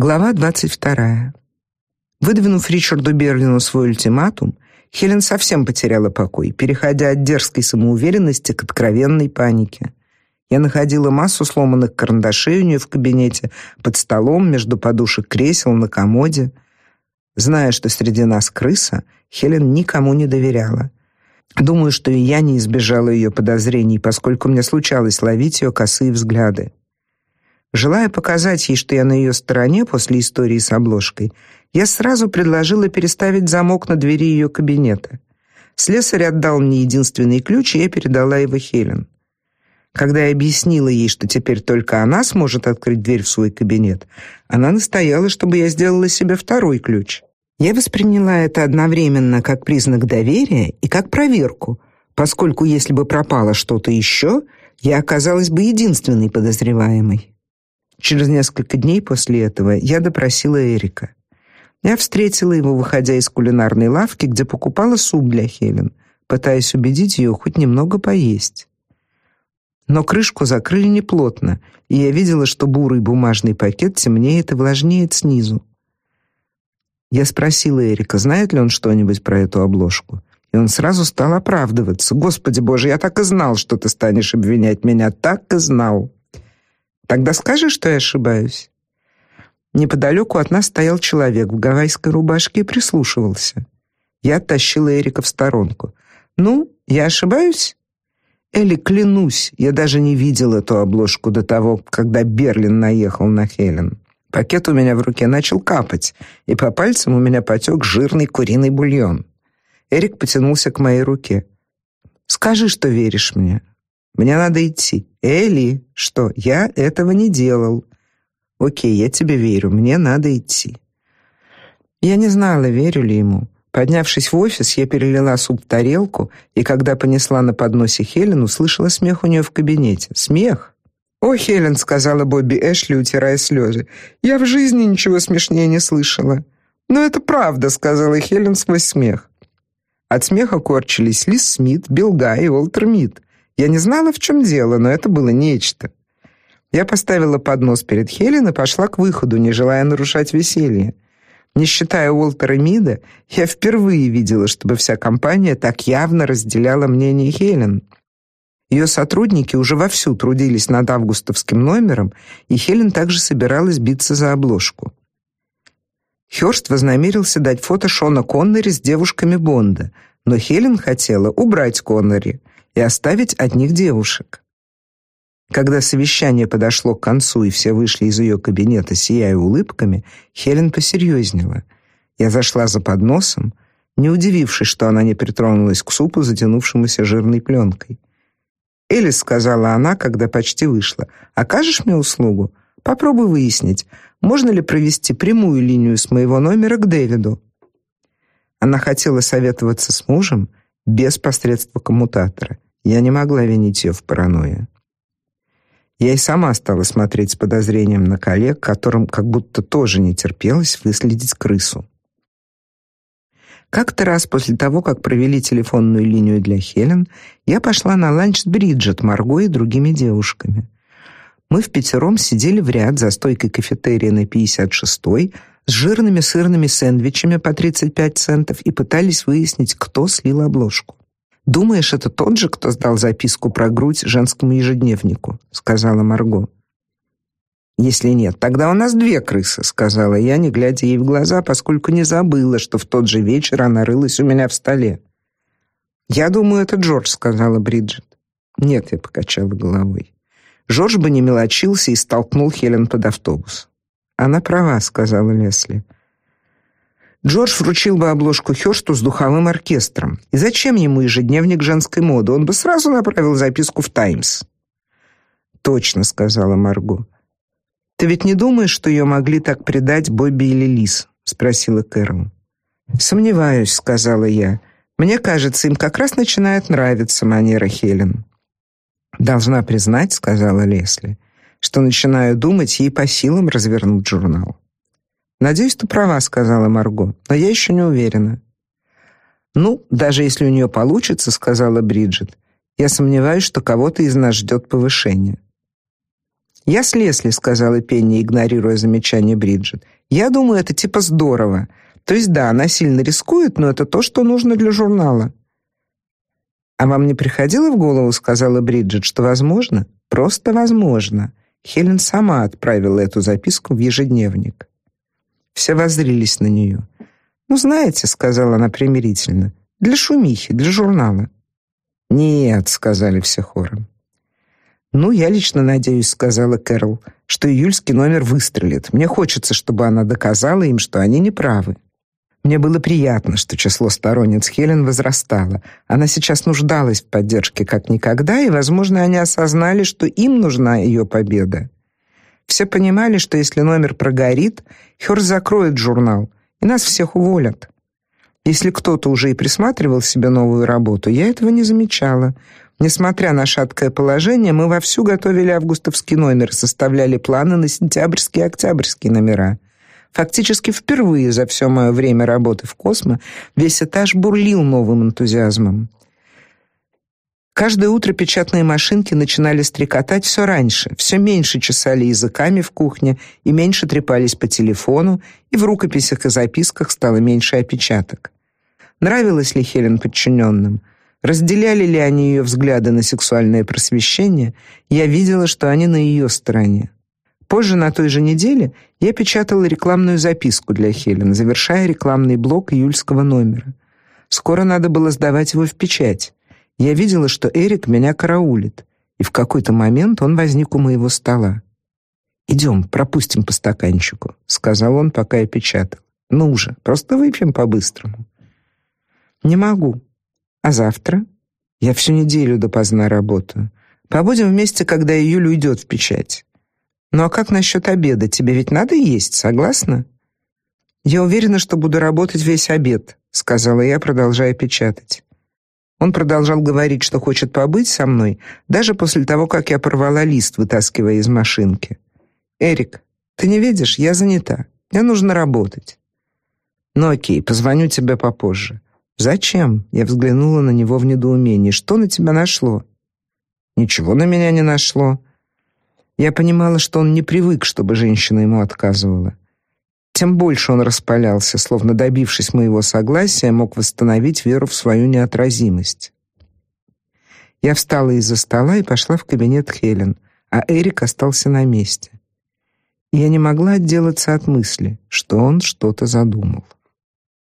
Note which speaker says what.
Speaker 1: Глава 22. Выдвинув Ричарду Берлину свой ультиматум, Хелен совсем потеряла покой, переходя от дерзкой самоуверенности к откровенной панике. Я находила массу сломанных карандашей у нее в кабинете, под столом, между подушек кресел, на комоде. Зная, что среди нас крыса, Хелен никому не доверяла. Думаю, что и я не избежала ее подозрений, поскольку мне случалось ловить ее косые взгляды. Желая показать ей, что я на ее стороне после истории с обложкой, я сразу предложила переставить замок на двери ее кабинета. Слесарь отдал мне единственный ключ, и я передала его Хелен. Когда я объяснила ей, что теперь только она сможет открыть дверь в свой кабинет, она настояла, чтобы я сделала себе второй ключ. Я восприняла это одновременно как признак доверия и как проверку, поскольку если бы пропало что-то еще, я оказалась бы единственной подозреваемой. Через несколько дней после этого я допросила Эрика. Я встретила его, выходя из кулинарной лавки, где покупала суп для Хелен, пытаясь убедить ее хоть немного поесть. Но крышку закрыли неплотно, и я видела, что бурый бумажный пакет темнеет и влажнеет снизу. Я спросила Эрика, знает ли он что-нибудь про эту обложку. И он сразу стал оправдываться. «Господи боже, я так и знал, что ты станешь обвинять меня, так и знал». Тогда скажи, что я ошибаюсь. Неподалеку от нас стоял человек в гавайской рубашке и прислушивался. Я оттащила Эрика в сторонку. Ну, я ошибаюсь? Элли, клянусь, я даже не видел эту обложку до того, когда Берлин наехал на Хелен. Пакет у меня в руке начал капать, и по пальцам у меня потек жирный куриный бульон. Эрик потянулся к моей руке. Скажи, что веришь мне. Мне надо идти. Элли, что? Я этого не делал. О'кей, я тебе верю. Мне надо идти. Я не знала, верю ли ему. Поднявшись в офис, я перелила суп в тарелку, и когда понесла на подносе Хелен, услышала смех у нее в кабинете. Смех. «О, Хелен», — сказала Бобби Эшли, утирая слезы, — «я в жизни ничего смешнее не слышала». «Но это правда», — сказала Хелен сквозь смех. От смеха корчились Лиз Смит, Билл Гай и Уолтер Мид. Я не знала, в чем дело, но это было нечто. Я поставила поднос перед Хелен и пошла к выходу, не желая нарушать веселье. Не считая Уолтера Мида, я впервые видела, чтобы вся компания так явно разделяла мнение Хелен. Ее сотрудники уже вовсю трудились над августовским номером, и Хелен также собиралась биться за обложку. Хёрст вознамерился дать фото Шона Коннери с девушками Бонда, но Хелен хотела убрать Коннери и оставить одних девушек. Когда совещание подошло к концу и все вышли из ее кабинета, сияя улыбками, Хелен посерьезнела. Я зашла за подносом, не удивившись, что она не притронулась к супу, затянувшемуся жирной пленкой. «Элис», — сказала она, когда почти вышла, — «окажешь мне услугу? Попробуй выяснить, можно ли провести прямую линию с моего номера к Дэвиду». Она хотела советоваться с мужем без посредства коммутатора — я не могла винить ее в паранойи. Я и сама стала смотреть с подозрением на коллег, которым как будто тоже не терпелось выследить крысу. Как-то раз после того, как провели телефонную линию для Хелен, я пошла на ланч с Бриджит, Марго и другими девушками. Мы в пятером сидели в ряд за стойкой кафетерия на 56-й с жирными сырными сэндвичами по 35 центов и пытались выяснить, кто слил обложку. Думаешь, это тот же, кто сдал записку про грудь женскому ежедневнику, сказала Марго. Если нет, тогда у нас две крысы, сказала я, не глядя ей в глаза, поскольку не забыла, что в тот же вечер она рылась у меня в столе. Я думаю, это Джордж, сказала Бриджит. Нет, я покачала головой. Джордж бы не мелочился и столкнул Хелен под автобус. Она права, сказала Лесли. Джордж вручил бы обложку Хёрсту с духовым оркестром. И зачем ему ежедневник женской моды? Он бы сразу направил записку в «Таймс». «Точно», — сказала Марго. «Ты ведь не думаешь, что ее могли так предать Бобби или Лиз?» — спросила Кэрол. «Сомневаюсь», — сказала я. «Мне кажется, им как раз начинает нравиться манера Хелен». «Должна признать», — сказала Лесли, «что начинаю думать ей по силам развернуть журнал». Надеюсь, ты права, сказала Марго, но я еще не уверена. Ну, даже если у нее получится, сказала Бриджит. Я сомневаюсь, что кого-то из нас ждет повышение. «Я с Лесли», — сказала Пенни, игнорируя замечание Бриджит. «Я думаю, это типа здорово. То есть да, она сильно рискует, но это то, что нужно для журнала». «А вам не приходило в голову, — сказала Бриджит, — что возможно, просто возможно, Хелен сама отправила эту записку в ежедневник?» Все воззрились на нее. «Ну, знаете, — сказала она примирительно, — для шумихи, для журнала». «Нет», — сказали все хором. «Ну, я лично надеюсь», — сказала Кэрол, «что июльский номер выстрелит. Мне хочется, чтобы она доказала им, что они не правы». Мне было приятно, что число сторонниц Хелен возрастало. Она сейчас нуждалась в поддержке как никогда, и, возможно, они осознали, что им нужна ее победа. Все понимали, что если номер прогорит, Хёрст закроет журнал, и нас всех уволят. Если кто-то уже и присматривал себе новую работу, я этого не замечала. Несмотря на шаткое положение, мы вовсю готовили августовский номер, составляли планы на сентябрьские и октябрьские номера. Фактически впервые за все мое время работы в Космо весь этаж бурлил новым энтузиазмом. Каждое утро печатные машинки начинали стрекотать все раньше, все меньше чесали языками в кухне и меньше трепались по телефону, и в рукописях и записках стало меньше опечаток. Нравилось ли Хелен подчиненным? Разделяли ли они ее взгляды на сексуальное просвещение? Я видела, что они на ее стороне. Позже на той же неделе я печатала рекламную записку для Хелен, завершая рекламный блок июльского номера. Скоро надо было сдавать его в печать. Я видела, что Эрик меня караулит, и в какой-то момент он возник у моего стола. «Идем, пропустим по стаканчику», — сказал он, пока я печатал. «Ну уже, просто выпьем по-быстрому». «Не могу. А завтра?» «Я всю неделю допоздна работаю. Побудем вместе, когда июль уйдет в печать». «Ну а как насчет обеда? Тебе ведь надо есть, согласна?» «Я уверена, что буду работать весь обед», — сказала я, продолжая печатать. Он продолжал говорить, что хочет побыть со мной, даже после того, как я порвала лист, вытаскивая из машинки. «Эрик, ты не видишь, я занята. Мне нужно работать». «Ну окей, позвоню тебе попозже». «Зачем?» Я взглянула на него в недоумении. «Что на тебя нашло?» «Ничего на меня не нашло». Я понимала, что он не привык, чтобы женщина ему отказывала тем больше он распалялся, словно добившись моего согласия, мог восстановить веру в свою неотразимость. Я встала из-за стола и пошла в кабинет Хелен, а Эрик остался на месте. Я не могла отделаться от мысли, что он что-то задумал.